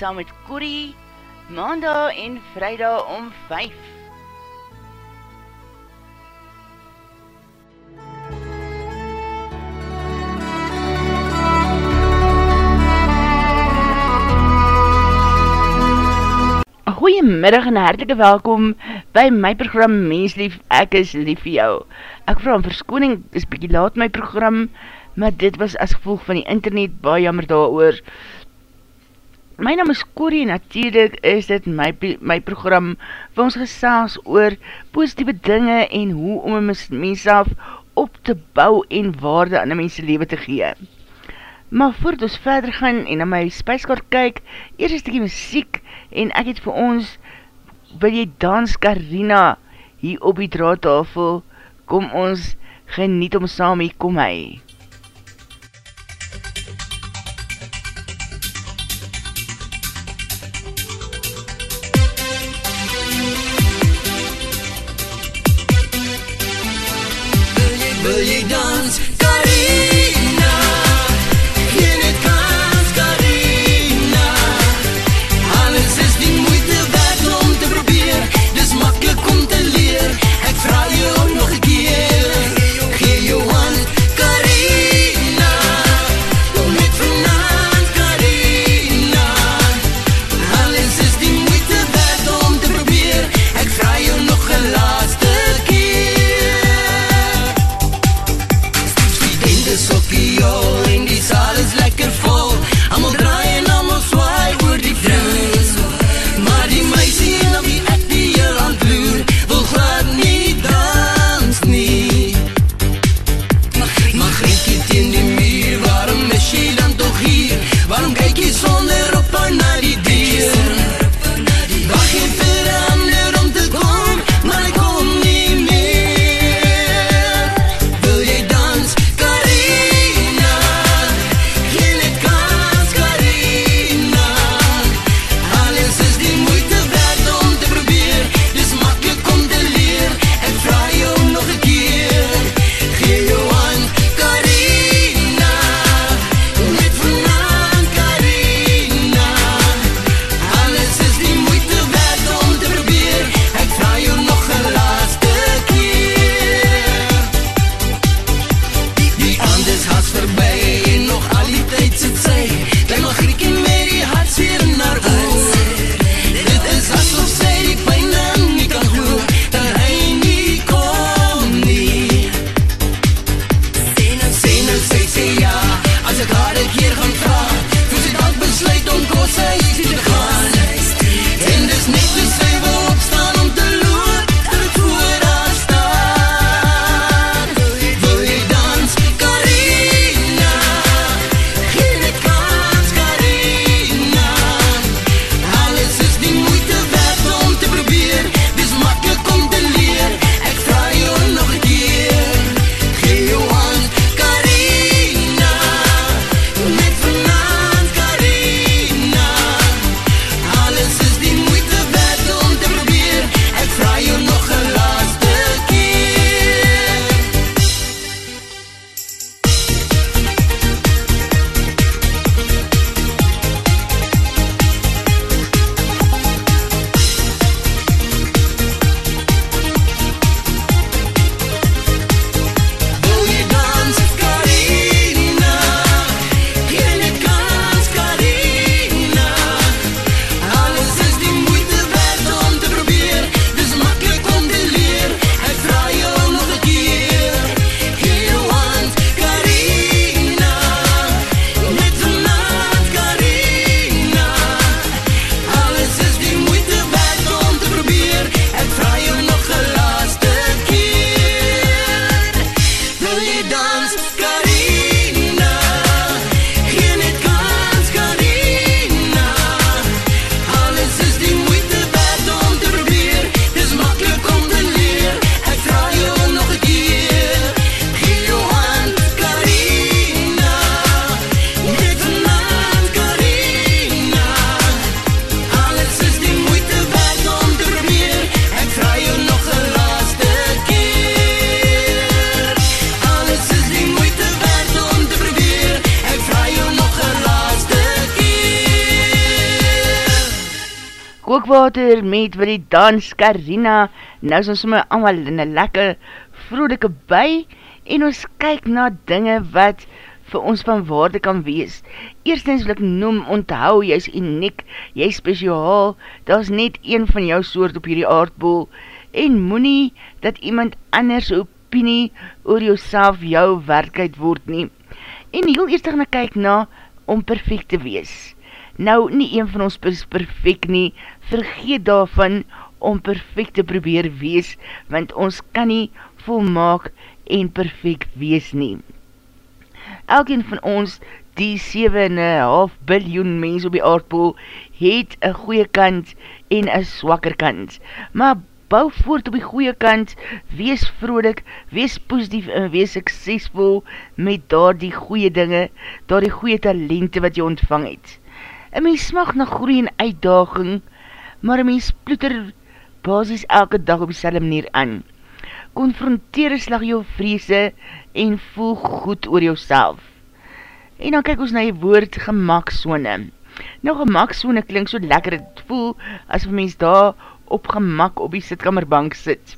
saam met Corrie, maandag en vrijdag om 5. Goeiemiddag en hartelike welkom by my program Menslief, ek is lief vir jou. Ek vraag om verskoning, is bykie laat my program, maar dit was as gevolg van die internet, baie jammer daar oor. My naam is Corrie, natuurlijk is dit my, my program, vir ons gesaas oor positieve dinge en hoe om een mens af op te bou en waarde aan die mense leven te gee. Maar voordat ons verder gaan en na my spijskaart kyk, eers is die muziek en ek het vir ons, wil jy dans Carina hier op die draadtafel, kom ons geniet om saam hier, kom hy. Wil Kookwater met Willie Dans, Carina, nou is ons sommer allemaal in een lekker vroelike by, en ons kyk na dinge wat vir ons van waarde kan wees. Eerstens wil ek noem, onthou, jy is uniek, jy is speciaal, daar is net een van jou soort op hierdie aardbol, en moenie dat iemand anders opinie oor jouself jou werkheid word nie. En heel eerst gaan ek kyk na om perfect te wees. Nou, nie een van ons is perfect nie, vergeet daarvan om perfect te probeer wees, want ons kan nie volmaak en perfect wees nie. Elkeen van ons, die 7,5 biljoen mens op die aardpool, het een goeie kant en een swakker kant. Maar bou voort op die goeie kant, wees vrolik, wees positief en wees suksesvol met daar die goeie dinge, daar die goeie talente wat jy ontvang het. Een mens smag na groei en uitdaging, maar mens ploeter basis elke dag op die selle manier aan. Confronteer slag jou vreese en voel goed oor jouself. En dan kyk ons na die woord gemaksone. Nou gemaksone klink so lekker, het voel as een mens daar op gemak op die sitkamerbank sit.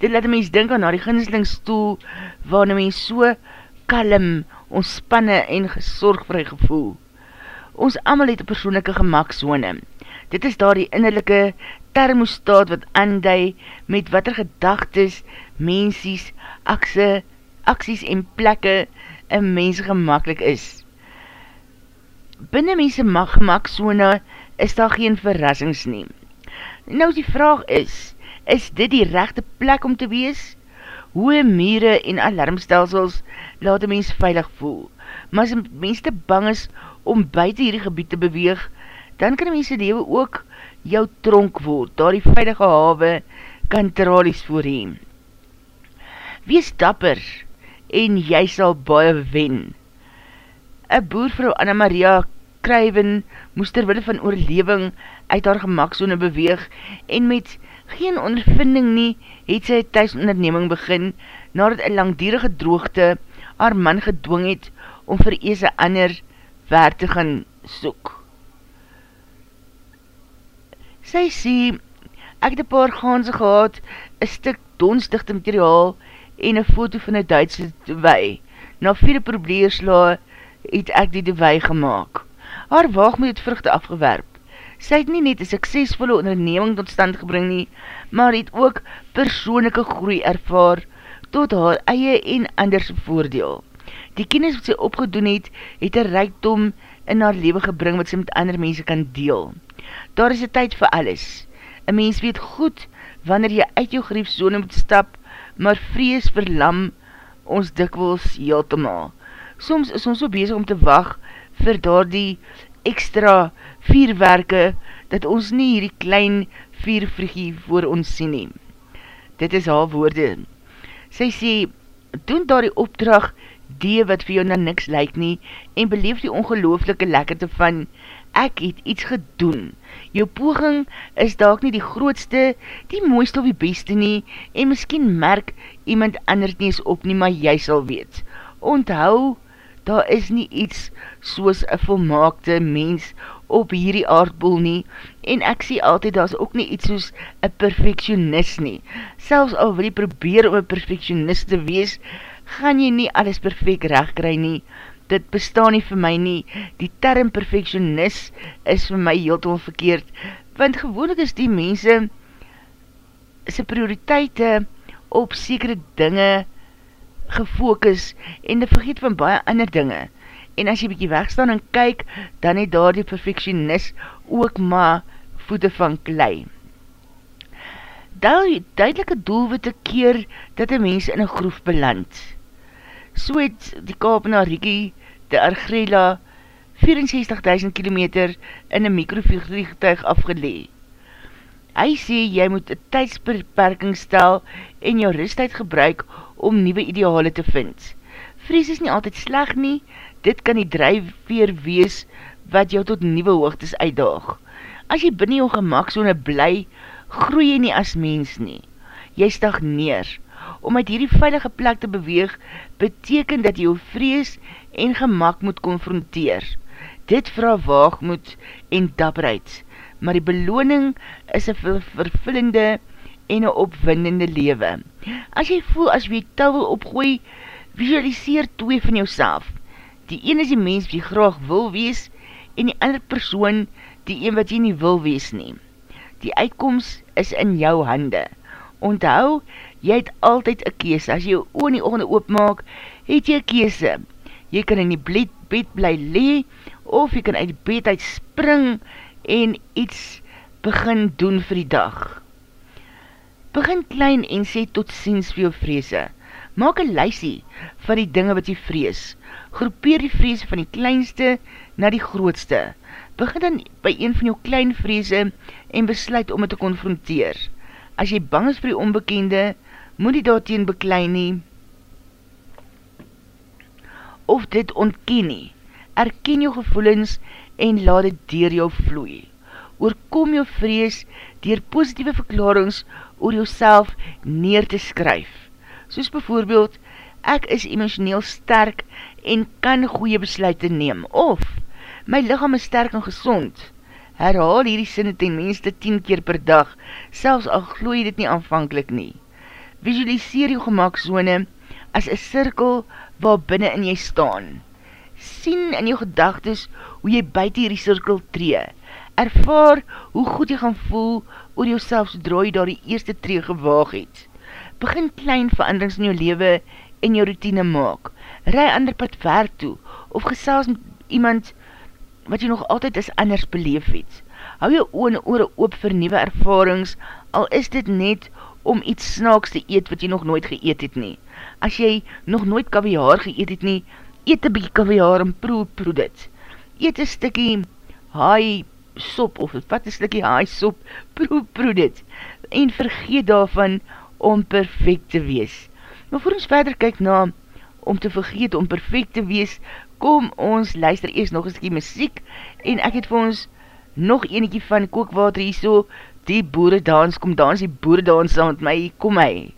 Dit laat mens denk aan na die ginslingsstoel, waar die mens so kalm, ontspanne en gesorg vir die gevoel. Ons amal het een persoonlijke gemakzone. Dit is daar die innerlijke thermostaat wat aandui met wat er gedagtes, mensies, akse, aksies en plekke in mens gemakkelijk is. Binnen mense gemakzone is daar geen verrassings neem. Nou die vraag is, is dit die rechte plek om te wees? Hoe mire en alarmstelsels laat die mens veilig voel? Maar as die mens te bang is om buiten hierdie gebied te beweeg, dan kan die mens die ook jou tronk word, daar die veilige hawe kan tralies voorheen. Wees dapper en jy sal baie wen. Een boervrou Anna Maria Kruiven moes terwille van oorleving uit haar gemakzone beweeg en met geen ondervinding nie het sy thuisonderneming begin nadat een langdierige droogte haar man gedwong het om vir ees een ander waar te gaan soek. Sy sê, ek het een paar gaanse gehad, een stuk donsdigte materiaal en een foto van een Duitse dewei. Na vierde probeersla het ek die dewei gemaakt. Haar waag moet het vruchte afgewerp. Sy het nie net een suksesvolle onderneming tot stand gebring nie, maar het ook persoonlijke groei ervaar tot haar eie en anders voordeel. Die kennis wat sy opgedoen het, het een rijkdom in haar leven gebring wat sy met ander mense kan deel. Daar is een tyd vir alles. Een mens weet goed wanneer jy uit jou griefzone moet stap, maar vrees verlam ons dikwels heel te maal. Soms is ons so bezig om te wacht vir daar die extra vierwerke, dat ons nie hierdie klein viervrugie voor ons sien neem. Dit is haar woorde. Sy sê, doen daar die opdracht die wat vir jou na niks lyk nie, en beleef die ongelooflike lekkerte van, ek het iets gedoen. Jou poging is daak nie die grootste, die mooiste of die beste nie, en miskien merk iemand anders nie is op nie, maar jy sal weet. Onthou, daar is nie iets soos een volmaakte mens op hierdie aardbol nie, en ek sê altyd, daar is ook nie iets soos een perfectionist nie. Selfs al wil jy probeer om een perfectionist te wees, gaan jy nie alles perfect recht kry nie. Dit bestaan nie vir my nie. Die term perfectionist is vir my heel verkeerd, want gewoonlik is die mense sy prioriteite op sekere dinge gefokus en die vergeet van baie ander dinge. En as jy bykie wegstaan en kyk, dan het daar die perfectionist ook maar voete van klei. Daar duidelike doelwitte keer dat die mens in een groef beland. So het die kaap na Riki de Argrela 64.000 km in een microvliegtuig afgelee. Hy sê jy moet een tijdsbeperking stel en jou rustheid gebruik om nieuwe ideale te vind. Vrees is nie altyd sleg nie, dit kan die drijfveer wees wat jou tot nieuwe hoogtes uitdaag. As jy binnen jou gemakzone bly, groei jy nie as mens nie. Jy stagneer. Om uit hierdie veilige plek te beweeg, beteken dat jy jou vrees en gemak moet konfronteer. Dit vraag waagmoed en dapperheid, maar die beloning is een ver vervullende en een opwindende lewe. As jy voel as jy touw wil opgooi, visualiseer twee van jouself. Die een is die mens wat jy graag wil wees, en die ander persoon die een wat jy nie wil wees nie. Die uitkomst is in jou hande. Onthou, jy het altyd een kees. As jy oor in die oogende oopmaak, het jy een kees. Jy kan in die bed, bed bly lee, of jy kan uit die bed uit spring en iets begin doen vir die dag. Begin klein en sê tot ziens vir jou vreese. Maak een lysie van die dinge wat jy vrees. Groepeer die vreese van die kleinste na die grootste. Begin dan by een van jou klein vreese en besluit om het te konfronteer. As jy bang is vir die onbekende, moet die daarteen beklein nie, of dit ontken nie. Erken jou gevoelens en laat het dier jou vloei. Oorkom jou vrees dier positieve verklarings oor jou neer te skryf. Soos bijvoorbeeld, ek is emotioneel sterk en kan goeie besluiten neem, of my lichaam is sterk en gezond. Herhaal hierdie sinne ten minste 10 keer per dag, selfs al glooi dit nie aanvankelijk nie. Visualiseer jou gemakzone as een cirkel waar binnen in jy staan. Sien in jou gedagtes hoe jy buiten hierdie cirkel tree. Ervaar hoe goed jy gaan voel oor jou self sodra jy daar die eerste tree gewaag het. Begin klein veranderings in jou lewe en jou routine maak. Rij ander pad ver toe of gesels met iemand wat jy nog altyd is anders beleef het. Hou jou oon oor oop vir nieuwe ervarings, al is dit net om iets snaaks te eet wat jy nog nooit geëet het nie. As jy nog nooit kaviaar geëet het nie, eet een bykie kaviaar en proe, proe dit. Eet een stikkie haai sop, of wat een stikkie haai sop, proe, proe dit. En vergeet daarvan om perfect te wees. Maar voor ons verder kyk na om te vergeet om perfect te wees, kom ons luister eers nog een skie muziek en ek het vir ons nog eniekie van kookwater hier so, die boeredans, kom dans die boeredans saam met my, kom my.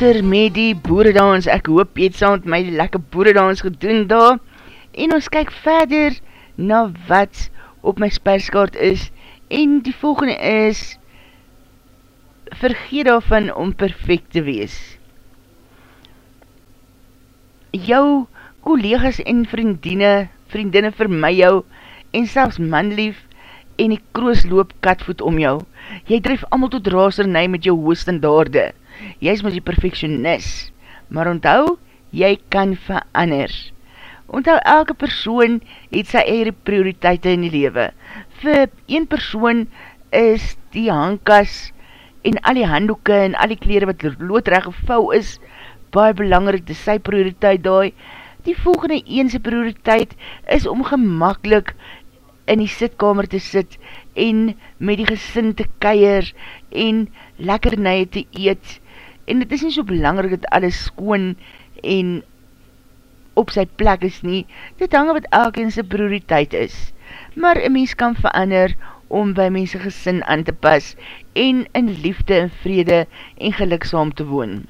Kookwater met die boeredans. Ek hoop jy het saam met my die lekker boeredans gedoen daar. En ons kyk verder na wat op my sperskaart is. En die volgende is vergeet daarvan om perfect te wees. Jou collega's en vriendine, vriendinne vir my jou en selfs manlief en die kroos loop katvoet om jou. Jy drijf allemaal tot rasernij met jou hoog standaarde. Jy is met die perfectionist, maar onthou, jy kan verander. Onthou, elke persoon het sy eie prioriteite in die lewe. Vir een persoon is die handkas en al die handdoeke en al die kleren wat loodrecht gevou is, baie belangrik, dis sy prioriteit daai. Die volgende eense prioriteit is om gemakkelijk in die sitkamer te sit en met die gesin te keier en lekkernije te eet. En het is nie so belangrik dat alles skoon en op sy plek is nie. Dit hang wat elkeen sy prioriteit is. Maar een mens kan verander om by mense gesin aan te pas en in liefde en vrede en geluksaam te woon.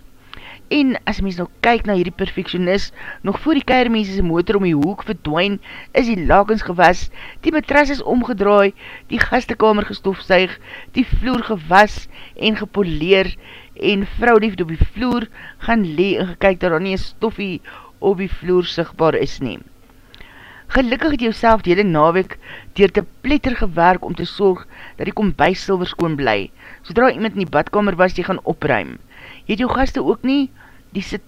En as mens nou kyk na hierdie perfectionist, nog voor die keiermense sy motor om die hoek verdwijn, is die lakens gewas, die matras is omgedraai, die gastekamer gestofsuig, die vloer gewas en gepoleer, en vrouwliefde op die vloer gaan lee en gekyk dat daar nie een stoffie op die vloer sigtbaar is nie. Gelukkig het jouself die hele nawek dier te pletter gewerk om te sorg dat die kombuis silver skoon bly. Zodra iemand in die badkamer was, jy gaan opruim. Jy het jou gaste ook nie die sit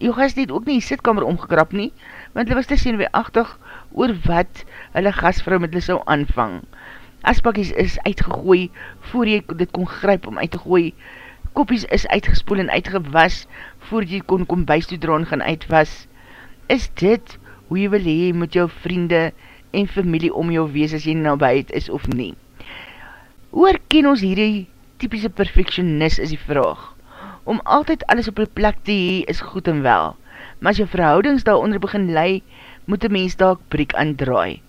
jou gaste het ook nie die sitkamer omgekrap nie, want hulle was te senuweeachtig oor wat hulle gasvrou met hulle sou aanvang. Aspakkies is uitgegooi voor jy dit kon gryp om uit te gooi. Koppies is uitgespoel en uitgewas voor jy kon kombuis toe draan gaan uitwas. Is dit hoe jy wil hee met jou vriende en familie om jou wees as jy nou het is of nie? Hoe herken ons hierdie typische perfectionist is die vraag? Om altyd alles op die plek te hee is goed en wel, maar as jou verhoudings daaronder begin lei, moet die mens daar breek aan draai.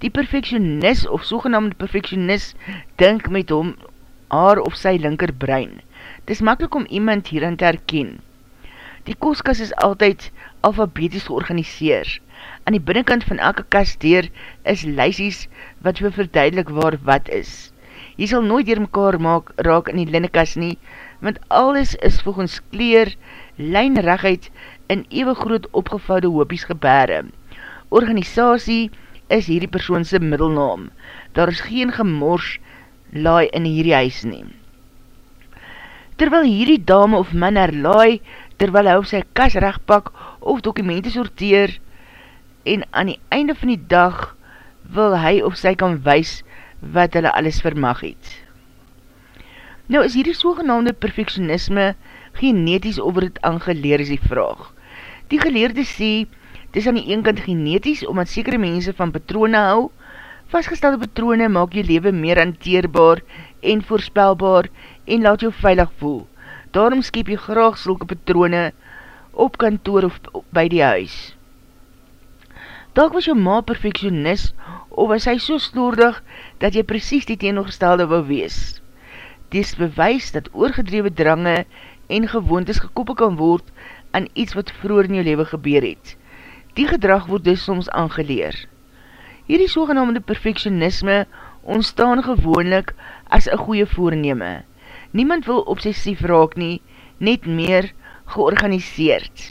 Die perfectionist of sogenaamde perfectionist dink met hom, haar of sy linker brein. Het is makkelijk om iemand hierin te herken. Die kostkas is altyd alfabeties georganiseer. Aan die binnenkant van elke kast deur is lysies wat vir verduidelik waar wat is. Jy sal nooit dier mekaar maak, raak in die linnekas nie, want alles is volgens kleer, lijnregheid en ewe groot opgevouwde hoopies gebare. Organisatie is hierdie persoonse middelnaam. Daar is geen gemors laai in hierdie huis neem. Terwyl hierdie dame of man herlaai, terwyl hy op sy kas rechtpak of dokumente sorteer, en aan die einde van die dag wil hy of sy kan wys wat hulle alles vermag het. Nou is hierdie sogenaamde perfectionisme genetisch over het aangeleer is die vraag. Die geleerde sê, het is aan die ene kant genetisch omdat sekere mense van patrone hou, vastgestelde patrone maak jou leven meer hanteerbaar en voorspelbaar en laat jou veilig voel. Daarom skep jy graag sulke patrone op kantoor of by die huis. Dalk was jou ma perfectionist of was hy so sloordig dat jy precies die teenoorgestelde wou wees. Dis bewys dat oorgedrewe drange en gewoontes gekoppel kan word aan iets wat vroeger in jou leven gebeur het. Die gedrag word dus soms aangeleer. Hierdie sogenaamde perfectionisme ontstaan gewoonlik as een goeie voorneme. Niemand wil obsessief raak nie, net meer georganiseerd.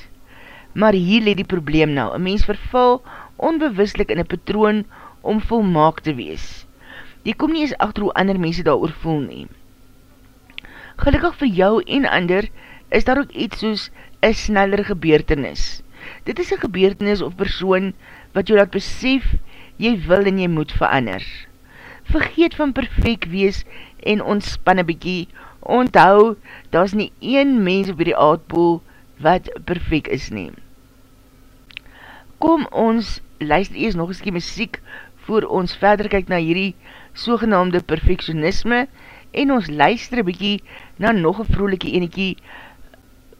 Maar hier leed die probleem nou, een mens verval onbewuslik in een patroon om volmaak te wees. Jy kom nie eens achter hoe ander mense daar voel nie. Gelukkig vir jou en ander is daar ook iets soos een sneller gebeurtenis. Dit is een gebeurtenis of persoon wat jou laat besef, jy wil en jy moet verander. Vergeet van perfect wees en ontspanne bykie, onthou, daar is nie een mens op die aardboel wat perfect is nie. Kom ons luister eers nog eens die muziek voor ons verder kyk na hierdie sogenaamde perfectionisme en ons luister een bykie na nog een vrolijke enekie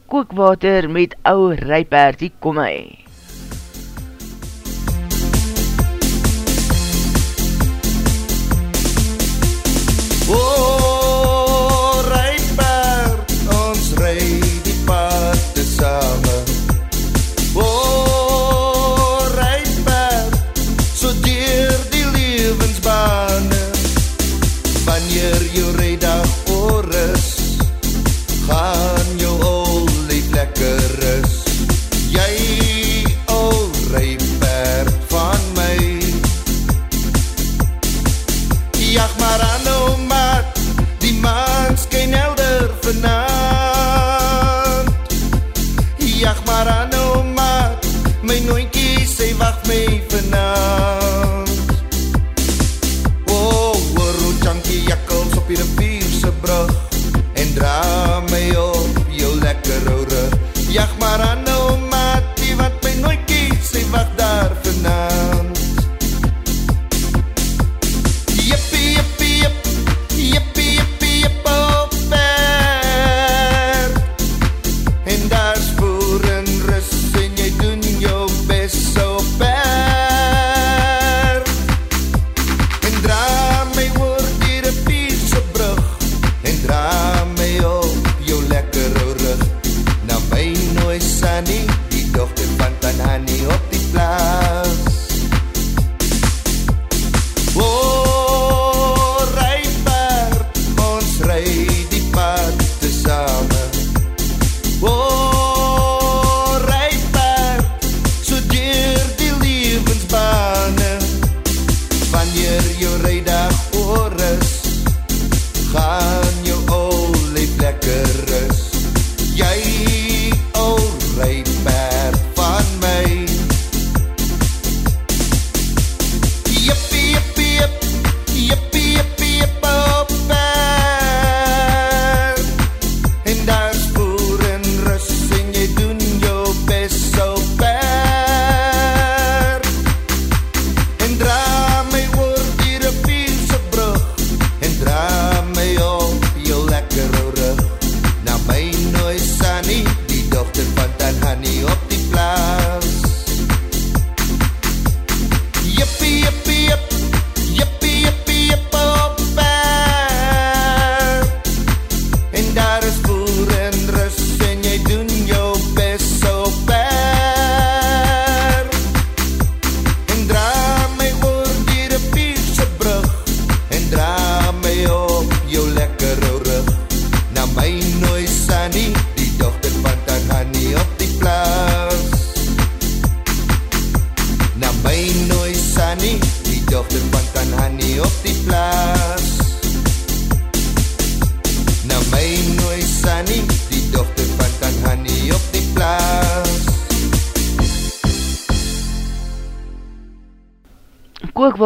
kookwater met ou rypaard, die kom hy.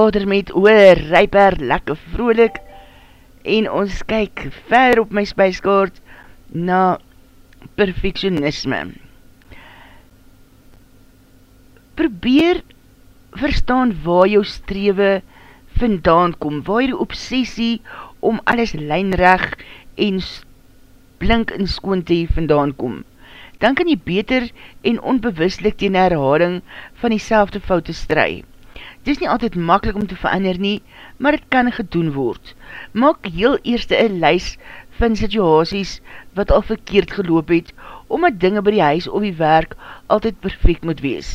Kookwater met oor, ryper, lekker vrolik, en ons kyk ver op my spijskaart na perfectionisme. Probeer verstaan waar jou strewe vandaan kom, waar jou obsessie om alles lijnreg en blink en skoon te vandaan kom. Dan kan jy beter en onbewuslik teen herhaling van die selfde foute stry. Dit is nie altyd makkelijk om te verander nie, maar het kan gedoen word. Maak heel eerste een lys van situasies wat al verkeerd geloop het, omdat dinge by die huis of die werk altyd perfect moet wees.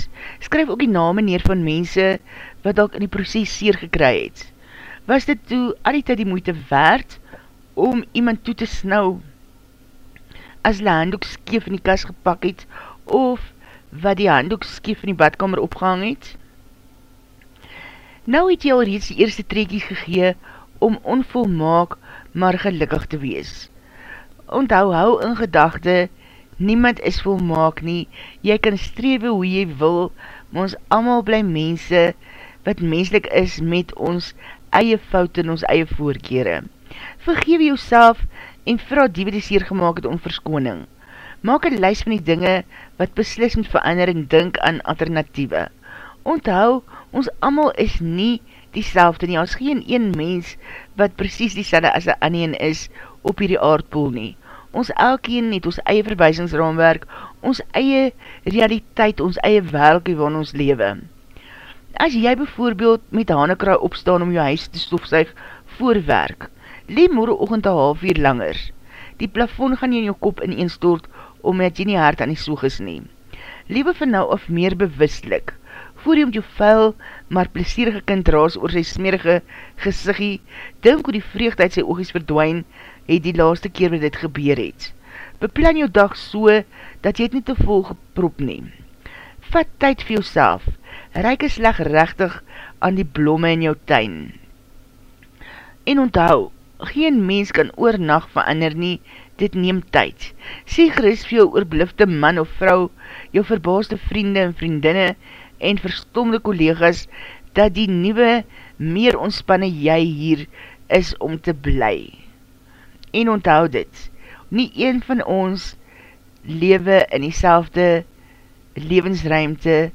Skryf ook die name neer van mense wat al in die proces seer gekry het. was dit toe al die tyd die moeite waard om iemand toe te snou as die handdoek skeef in die kas gepak het of wat die handdoek skeef in die badkamer opgehang het? Nou het jy al reeds die eerste trekies gegee om onvolmaak maar gelukkig te wees. Onthou hou in gedachte, niemand is volmaak nie, jy kan strewe hoe jy wil, maar ons allemaal bly mense, wat menslik is met ons eie fout en ons eie voorkere. Vergeef jou en vraag die wat die seer gemaakt het om verskoning. Maak een lys van die dinge wat beslis met verandering dink aan alternatieve. Onthou, ons amal is nie die selfde nie, as geen een mens wat precies die selfde as die aneen is op hierdie aardpool nie. Ons elkeen het ons eie verwijsingsraamwerk, ons eie realiteit, ons eie welkie van ons lewe. As jy bijvoorbeeld met hanekra opstaan om jou huis te stofzuig voorwerk, lee morgen oogend een half uur langer. Die plafon gaan jy in jou kop ineenstort, omdat jy nie hard aan die soog is neem. Lewe van nou af meer bewustlik, voor jy met jou vuil, maar plesierige kind raas oor sy smerige gesiggie, dink hoe die vreugd uit sy oogies verdwijn, het die laaste keer wat dit gebeur het. Beplan jou dag so, dat jy het nie te vol geprop neem. Vat tyd vir jouself, reik is leg rechtig aan die blomme in jou tuin. En onthou, geen mens kan oor nacht verander nie, dit neem tyd. Sê geris vir jou oorblifte man of vrou, jou verbaaste vriende en vriendinne en verstomde collega's, dat die nieuwe, meer ontspanne jy hier is om te bly. En onthou dit, nie een van ons lewe in die selfde levensruimte,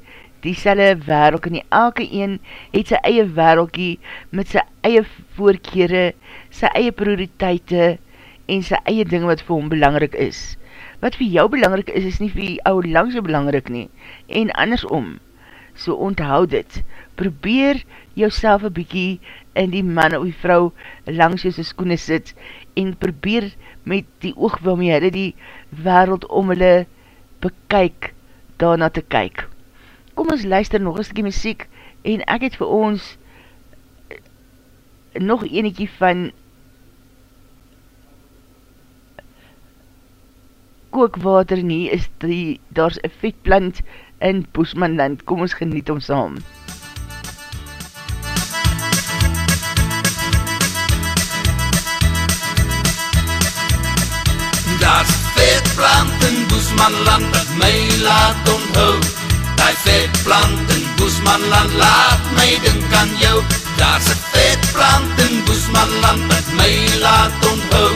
die selle wereld, en die elke een het sy eie wereldkie met sy eie voorkere, sy eie prioriteite en sy eie ding wat vir hom belangrik is. Wat vir jou belangrik is, is nie vir die ou lang so belangrik nie, en andersom. So onthoud dit, probeer jou self een bykie in die man of die vrou langs jou skoene sit, en probeer met die oog waarmee hulle die wereld om hulle bekyk, daarna te kyk. Kom ons luister nog een stukkie muziek, en ek het vir ons nog eniekie van kookwater nie, is die, daar is een vetplant in Boesmanland, kom ons geniet om saam. Daar is vetplant in Boesmanland, dat my laat onthou, die vetplant in Boesmanland, laat my dink aan jou, daar is vetplant in Boesmanland, dat my laat onthou,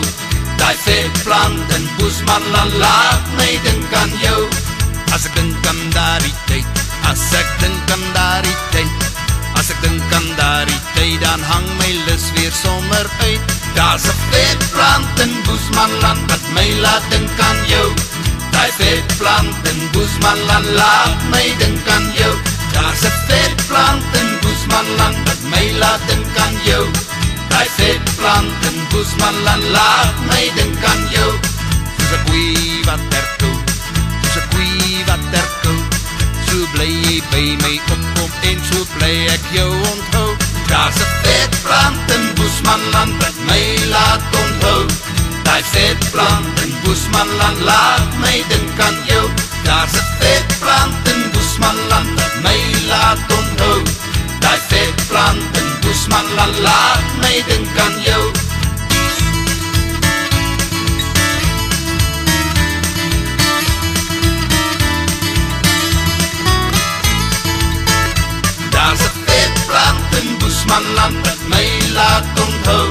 Die vetplant in Boesmanland laat my dink aan jou As ek dink aan daar die tyd As ek dink aan daar die tyd As ek dink aan daar die tyd Dan hang my lis weer sommer uit. Daar's een vetplant in Boesmanland Wat my laat dink aan jou. Die vetplant in Boesmanland Laat my dink aan jou. Daar's een vetplant in Boesmanland Wat my laat dink aan jou. Die vetplant in Boesmanland laat my dink aan jou. Soos een koei wat terkou by my opkom En so bly ek jou onthou. Daar's een vetplant in Boesmanland Wat my laat onthou. Die vetplant in Boesmanland Laat my dink aan jou. Daar's een vetplant in Boesmanland Wat my laat onthou. Die vetplant in Boesmanland laat my dink aan jou Boesmanland wat my laat onthou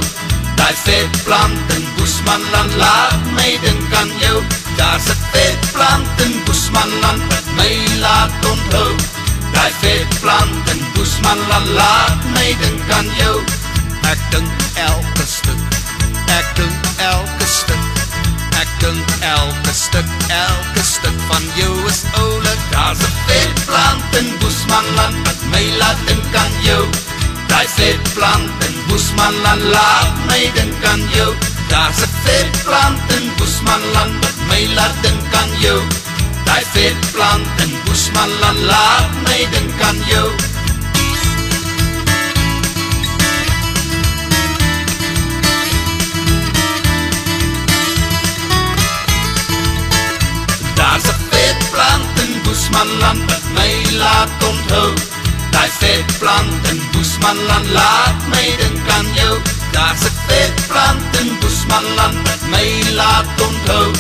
Die vetplant in Boesmanland laat my dink aan jou Daar's een vetplant in Boesmanland wat my laat onthou Die vetplant in Boesmanland laat my dink aan jou Ek dink elke stuk, ek dink elke stuk Ek dink elke stuk, elke stuk van jou is oulik Daar's een vetplant in Boesmanland wat my laat dink aan jou daai vetplant in Boesmanland laat my dink aan jou. Daar's 'n vetplant in Boesmanland wat my laat dink aan jou. Daai vetplant in Boesmanland laat my dink aan jou. Daar's 'n vetplant in Boesmanland wat my laat onthou. Die vetplant in Boesmanland laat my dink aan jou. Daar's ek vetplant in Boesmanland wat my laat onthou.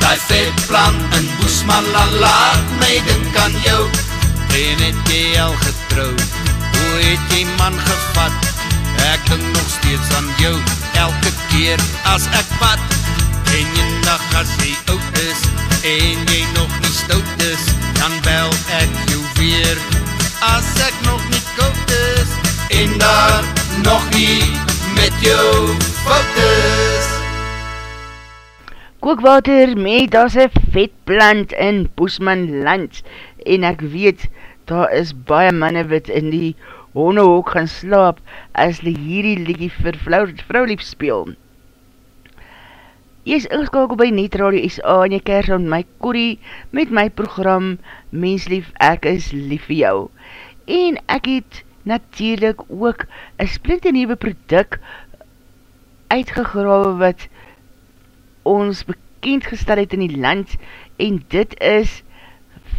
Die vetplant in Boesmanland laat my dink aan jou. En het jy al getrouw, hoe het jy man gevat? Ek dink nog steeds aan jou, elke keer as ek pad. En jy dag as jy oud is, en jy nog nie stout is Dan bel ek jou weer, as ek nog nie koud is En daar nog nie met jou fout is Kookwater met as een vetplant in Boesman land en ek weet, daar is baie manne wat in die hondehok gaan slaap as die hierdie liekie vir vrou, vrouwlief speel. Jy is ingeskakel by Net Radio SA en jy kers aan my Corrie met my program Menslief, ek is lief vir jou. En ek het natuurlijk ook een splinte nieuwe product uitgegrawe wat ons bekend gestel het in die land en dit is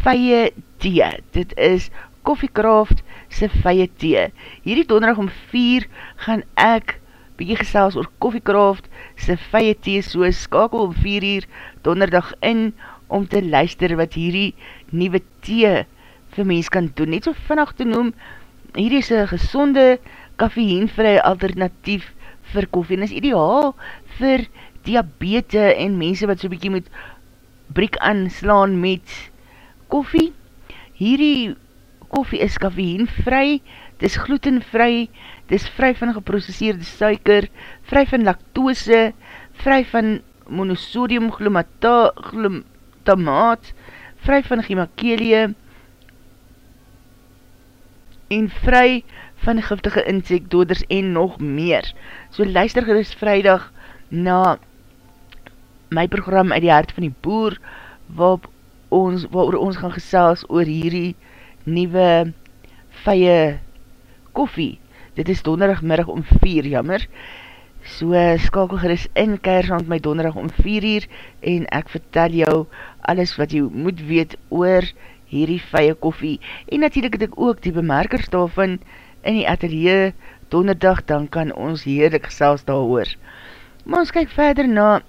vye thee. Dit is Koffiekraft se vye thee. Hierdie donderdag om 4 gaan ek bykie gesels oor Koffiekraft se vye thee so skakel om 4 uur donderdag in om te luister wat hierdie nieuwe thee vir mens kan doen. Net so vannacht te noem, hierdie is een gezonde kaffeïenvrye alternatief vir koffie en is ideaal vir diabete en mense wat so bykie moet breek aanslaan met koffie. Hierdie koffie is kaffeïenvry, dit is glutenvry, dit is vry van geprocesseerde suiker, vry van lactose, vry van monosodium glutamaat, vry van gemakelie, en vry van giftige insekdoders en nog meer. So luister gerust vrijdag na my program uit die hart van die boer, waar ons, waar ons gaan gesels oor hierdie nieuwe vye koffie. Dit is donderdagmiddag om 4, jammer. So skakel gerust in kersand my donderdag om 4 uur en ek vertel jou alles wat jy moet weet oor hierdie vye koffie. En natuurlijk het ek ook die bemerkers daarvan in die atelier donderdag, dan kan ons heerlik gesels daar hoor. Maar ons kyk verder na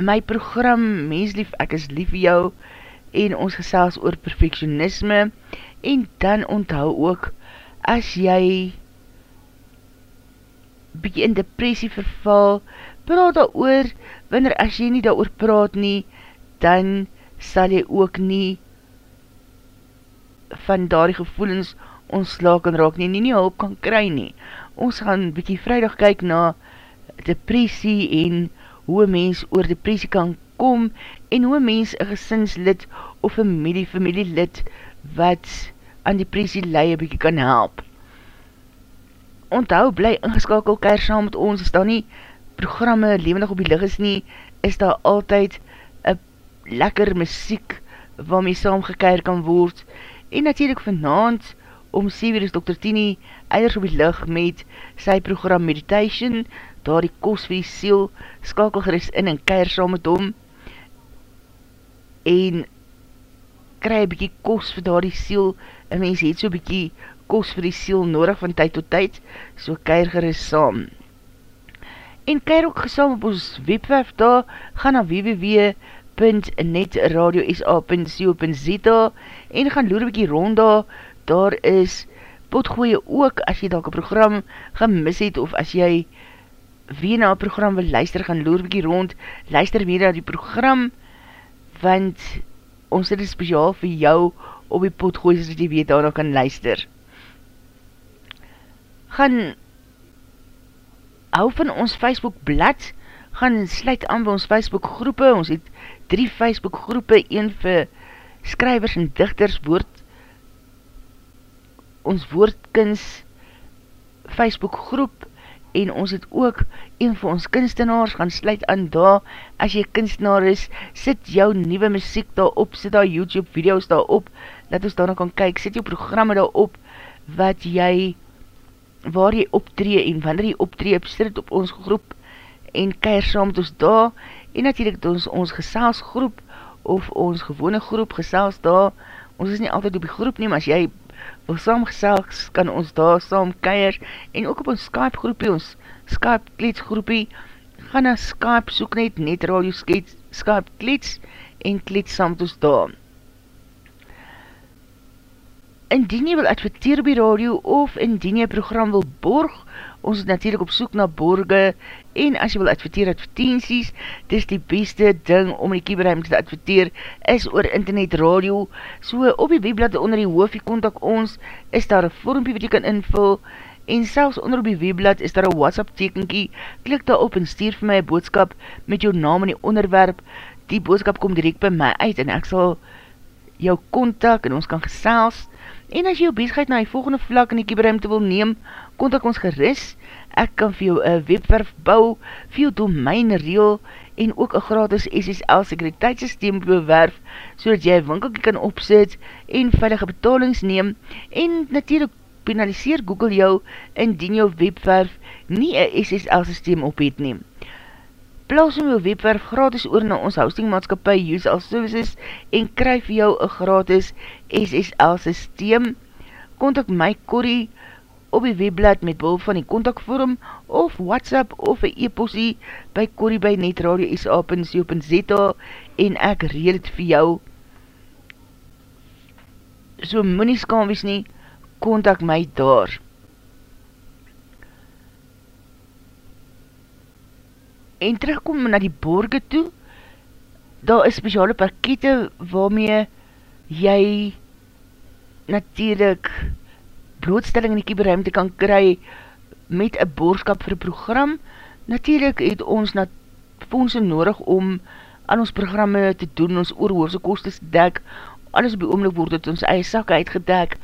my program Menslief, ek is lief vir jou en ons gesels oor perfectionisme en dan onthou ook as jy bykie in depressie verval, praat daar oor, wanneer as jy nie daar oor praat nie, dan sal jy ook nie van daar die gevoelens ontsla kan raak nie, nie nie hulp kan kry nie. Ons gaan bykie vrijdag kyk na depressie en hoe mens oor depressie kan kom en hoe een mens een gesinslid of familie, familielid wat aan depressie leie bykie kan help. Onthou, bly ingeskakel keir saam met ons, is daar nie programme levendig op die lig is nie, is daar altyd een lekker muziek waarmee saam gekeir kan word en natuurlijk vanavond om 7 is Dr. Tini eiders op die lig met sy program Meditation, daar die kos vir die siel, skakel gerust in en keir saam met hom, en kry een bykie kos vir daar die siel, en mens het so bykie kos vir die siel nodig van tyd tot tyd, so keir gerust saam. En keir ook gesaam op ons webwerf daar, ga na www.netradiosa.co.za en gaan loer bykie rond daar, daar is potgooie ook, as jy dalk een program gemis het, of as jy wie na program wil luister, gaan loer bykie rond, luister weer na die program, want ons het speciaal vir jou op die pot gooi, so dat jy weet daarna kan luister. Gaan hou van ons Facebook blad, gaan sluit aan by ons Facebook groepe, ons het drie Facebook groepe, een vir skrywers en dichters woord, ons woordkins Facebook groep, en ons het ook een van ons kunstenaars gaan sluit aan daar, as jy kunstenaar is, sit jou nieuwe muziek daar op, sit daar YouTube video's daar op, dat ons daarna kan kyk, sit jou programme daar op, wat jy, waar jy optree en wanneer jy optree, sit op ons groep en keir saam met ons daar, en natuurlijk ons, ons geselsgroep of ons gewone groep gesels daar, ons is nie altyd op die groep neem, as jy wil saam gesels, kan ons daar saam keier, en ook op ons Skype groepie, ons Skype klets groepie, ga na Skype, soek net net radio skets, Skype klets, en klets saam met ons daar. Indien jy wil adverteer op die radio, of indien jy program wil borg, ons is natuurlijk op soek na borge, en as jy wil adverteer advertenties, dis die beste ding om die kieberruimte te adverteer, is oor internet radio, so op die webblad onder die hoofie kontak ons, is daar een vormpie wat jy kan invul, en selfs onder op die webblad is daar een WhatsApp tekenkie, klik daar op en stuur vir my een boodskap met jou naam en die onderwerp, die boodskap kom direct by my uit, en ek sal jou kontak en ons kan gesels, en as jy jou bezigheid na die volgende vlak in die kieberruimte wil neem, kontak ons geris, ek kan vir jou een webwerf bou, vir jou domein reel, en ook een gratis SSL sekuriteitssysteem bewerf, so dat jy winkelkie kan opzet, en veilige betalings neem, en natuurlijk penaliseer Google jou, indien jou webwerf nie een SSL systeem op het neem. Plaas om jou webwerf gratis oor na ons hostingmaatskapie USL Services, en kryf jou een gratis SSL systeem, kontak my Corrie, op die webblad met behulp van die kontakvorm of WhatsApp of een e-postie by Corrie by netradio.sa.co.za en ek reel het vir jou. So moet nie skam wees nie, kontak my daar. En terugkom na die borge toe, daar is speciale pakete waarmee jy natuurlijk blootstelling in die kieberruimte kan kry met een boorskap vir program. Natuurlijk het ons na fondse nodig om aan ons programme te doen, ons oorhoofse kostes dek, alles op die oomlik word het ons eie sak uitgedek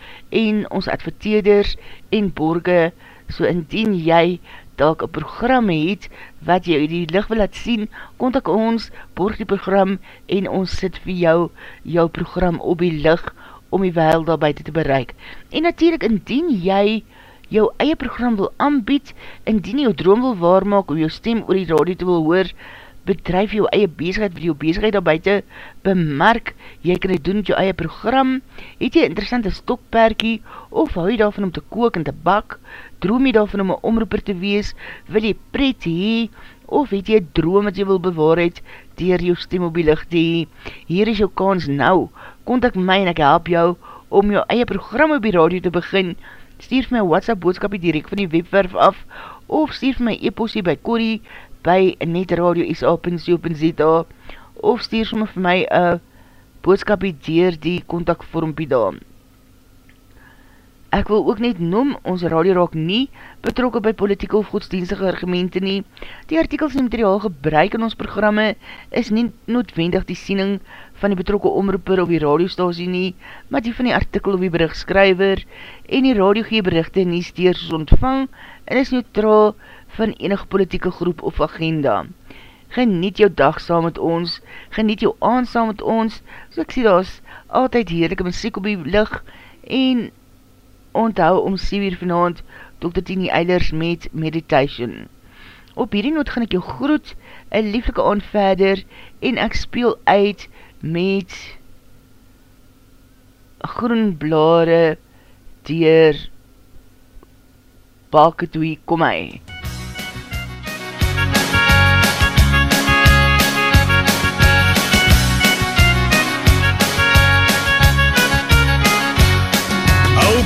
en ons adverteerders en borge, so indien jy dalk een program het wat jy die licht wil laat sien, kontak ons, borg die program en ons sit vir jou jou program op die licht om die wel daar buiten te bereik. En natuurlijk, indien jy jou eie program wil aanbied, indien jou droom wil waarmaak om jou stem oor die radio te wil hoor, bedrijf jou eie bezigheid, vir jou bezigheid daar buiten bemerk, jy kan dit doen met jou eie program, het jy interessante stokperkie, of hou jy daarvan om te kook en te bak, droom jy daarvan om een omroeper te wees, wil jy pret hee, of het jy droom wat jy wil bewaarheid, dier jou stem op die hier is jou kans nou, kontak my en ek help jou om jou eie program op die radio te begin. Stuur my WhatsApp boodskapie direct van die webwerf af of stuur my e-postie by Corrie by netradio.sa.co.za of stuur my vir my een boodskapie dier die kontakvormpie daar. Ek wil ook net noem, ons radio raak nie betrokken by politieke of godsdienstige argumente nie. Die artikels en materiaal gebruik in ons programme is nie noodwendig die siening van die betrokke omroeper op die radiostasie nie, maar die van die artikel op die berichtskryver en die radio gee berichte nie steers ontvang en is neutraal van enige politieke groep of agenda. Geniet jou dag saam met ons, geniet jou aan saam met ons, so ek sê daar is altyd heerlijke muziek op die lig en onthou om 7 uur vanavond Dr. Tini Eilers met Meditation. Op hierdie noot gaan ek jou groet, een lieflike aand verder en ek speel uit met groen blare dier Baketoe, kom my.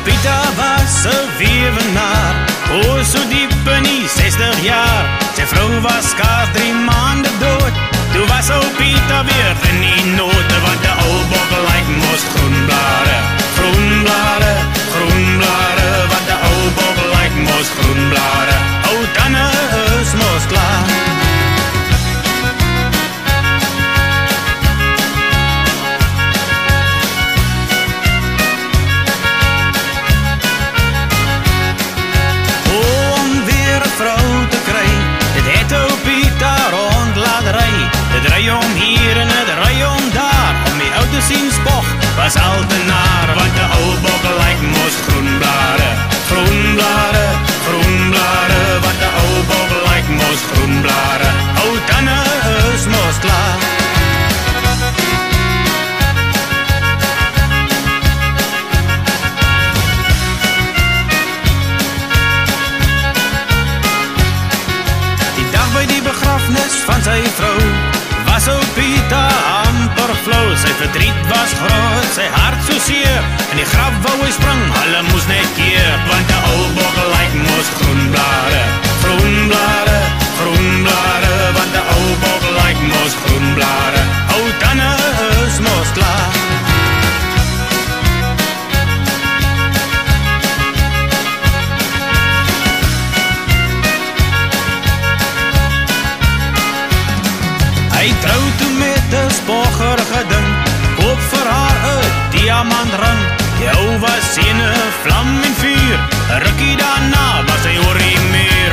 Pieter was een wevenaar, o so diep in die 60 jaar. Sy vrou was kaas drie maande dood, Toe was ou Pieter weer in die note Want die ou bokkel lyk mos groenblare Groenblare, groenblare Want die ou bokkel lyk mos groenblare Ou tanne is mos klaar as altenaar want 'n ou bok lyk mos groen blare, groen blare, groen blare want 'n ou bok lyk mos groen blare. Ou tande is mos klaar. Die dag by die begrafnis van sy vrou was ou Pieter verdriet was groot. Sy hart so seer in die graf wou hy spring. Hulle moes net keer want 'n ou bok lyk mos groen blare groen blare 'n vlam en vuur, rukkie daarna was hy oor die muur.